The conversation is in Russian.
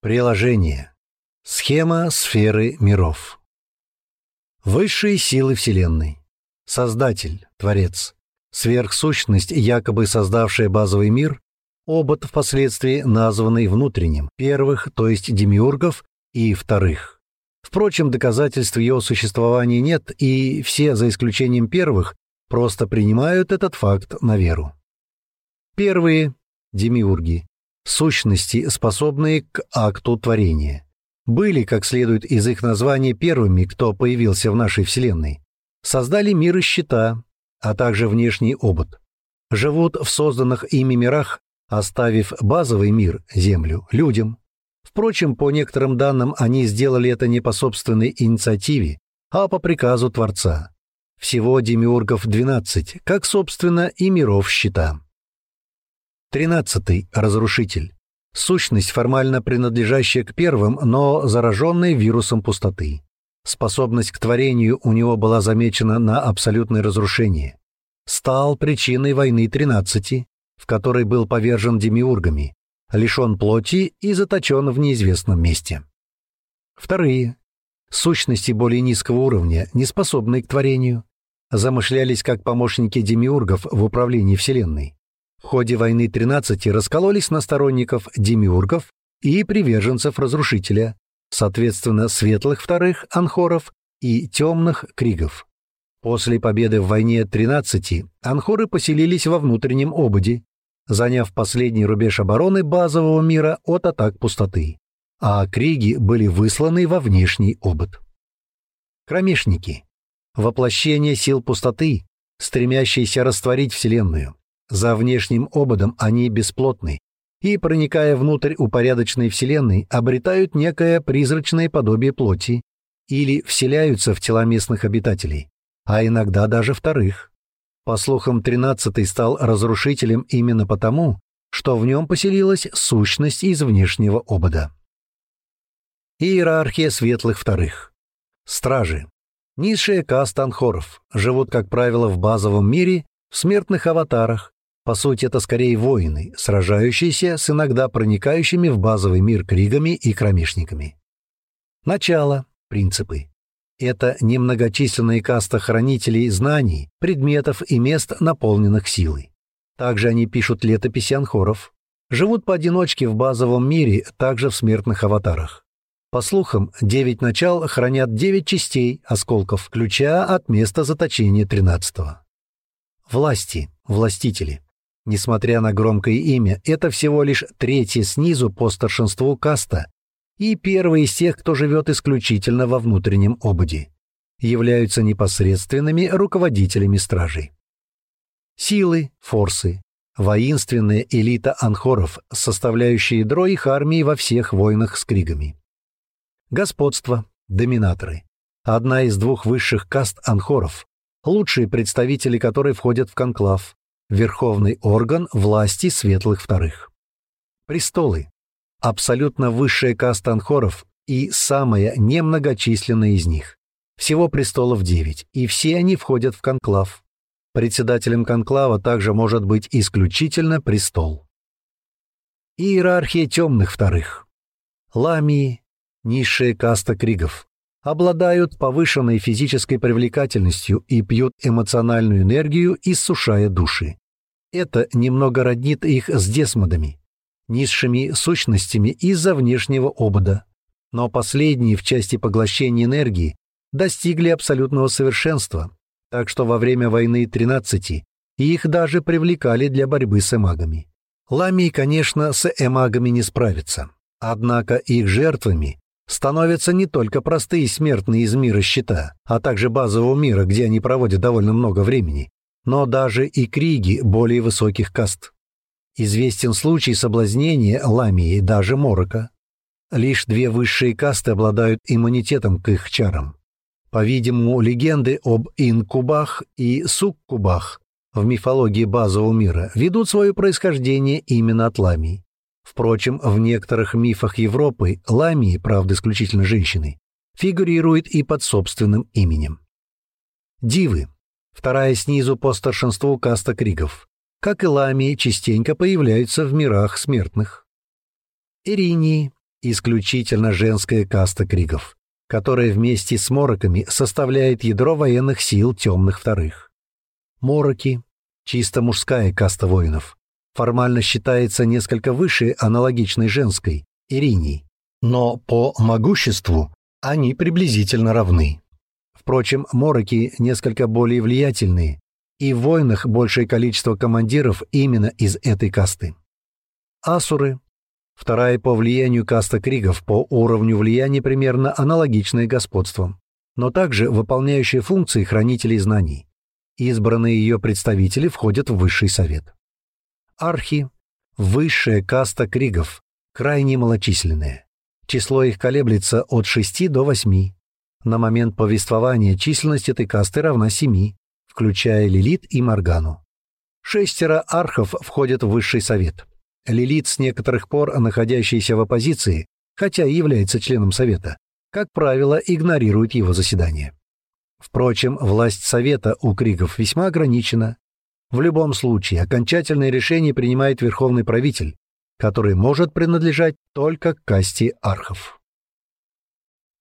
Приложение. Схема сферы миров. Высшие силы Вселенной. Создатель, Творец. Сверхсущность, якобы создавшая базовый мир, обод впоследствии названный внутренним, первых, то есть демиургов, и вторых. Впрочем, доказательств его существования нет, и все, за исключением первых, просто принимают этот факт на веру. Первые — демиурги, сущности, способные к акту творения. Были, как следует из их названия, первыми, кто появился в нашей Вселенной. Создали мир из щита, а также внешний обод. Живут в созданных ими мирах, оставив базовый мир, Землю, людям. Впрочем, по некоторым данным, они сделали это не по собственной инициативе, а по приказу Творца. Всего демиургов 12, как, собственно, и миров щита. Тринадцатый — разрушитель. Сущность, формально принадлежащая к первым, но зараженная вирусом пустоты. Способность к творению у него была замечена на абсолютное разрушение. Стал причиной войны тринадцати, в которой был повержен демиургами, лишен плоти и заточен в неизвестном месте. Вторые. Сущности более низкого уровня, не способные к творению, замышлялись как помощники демиургов в управлении Вселенной. В ходе войны 13 раскололись на сторонников демиургов и приверженцев разрушителя, соответственно, светлых вторых анхоров и темных кригов. После победы в войне 13 анхоры поселились во внутреннем ободе, заняв последний рубеж обороны базового мира от атак пустоты, а криги были высланы во внешний обод. Кромешники — воплощение сил пустоты, стремящиеся растворить Вселенную. За внешним ободом они бесплотны и, проникая внутрь упорядоченной Вселенной, обретают некое призрачное подобие плоти или вселяются в тела местных обитателей, а иногда даже вторых. По слухам, тринадцатый стал разрушителем именно потому, что в нем поселилась сущность из внешнего обода. Иерархия светлых вторых. Стражи. Низшая каста анхоров живут, как правило, в базовом мире, в смертных аватарах, по сути, это скорее воины, сражающиеся с иногда проникающими в базовый мир кригами и кромешниками. Начало. Принципы. Это немногочисленные каста хранителей знаний, предметов и мест, наполненных силой. Также они пишут летописи анхоров. Живут поодиночке в базовом мире, также в смертных аватарах. По слухам, девять начал хранят девять частей осколков ключа от места заточения тринадцатого. Власти, властители. Несмотря на громкое имя, это всего лишь третье снизу по старшинству каста и первый из тех, кто живет исключительно во внутреннем ободе. Являются непосредственными руководителями стражей. Силы, форсы, воинственная элита анхоров, составляющие ядро их армии во всех войнах с кригами. Господство, доминаторы. Одна из двух высших каст анхоров, лучшие представители которой входят в конклав, верховный орган власти светлых вторых. Престолы — абсолютно высшая каста анхоров и самая немногочисленная из них. Всего престолов девять, и все они входят в конклав. Председателем конклава также может быть исключительно престол. Иерархия темных вторых. Ламии, низшая каста кригов, обладают повышенной физической привлекательностью и пьют эмоциональную энергию, иссушая души. Это немного роднит их с десмодами, низшими сущностями из-за внешнего обода. Но последние в части поглощения энергии достигли абсолютного совершенства, так что во время войны 13 их даже привлекали для борьбы с эмагами. Ламии, конечно, с эмагами не справятся. Однако их жертвами становятся не только простые смертные из мира щита, а также базового мира, где они проводят довольно много времени, но даже и криги более высоких каст. Известен случай соблазнения ламии даже морока. Лишь две высшие касты обладают иммунитетом к их чарам. По-видимому, легенды об инкубах и суккубах в мифологии базового мира ведут свое происхождение именно от ламий. Впрочем, в некоторых мифах Европы ламии, правда исключительно женщины, фигурирует и под собственным именем. Дивы вторая снизу по старшинству каста кригов. Как и ламии, частенько появляются в мирах смертных. Иринии исключительно женская каста кригов, которая вместе с мороками составляет ядро военных сил темных вторых. Мороки — чисто мужская каста воинов, формально считается несколько выше аналогичной женской, Иринии, но по могуществу они приблизительно равны. Впрочем, мороки несколько более влиятельные, и в войнах большее количество командиров именно из этой касты. Асуры — вторая по влиянию каста кригов, по уровню влияния примерно аналогичная господством, но также выполняющая функции хранителей знаний. Избранные ее представители входят в высший совет. Архи — высшая каста кригов, крайне малочисленная. Число их колеблется от 6 до 8. На момент повествования численность этой касты равна 7, включая Лилит и Моргану. Шестеро архов входят в высший совет. Лилит, с некоторых пор находящийся в оппозиции, хотя и является членом совета, как правило, игнорирует его заседание. Впрочем, власть совета у кригов весьма ограничена. В любом случае, окончательное решение принимает верховный правитель, который может принадлежать только к касте архов.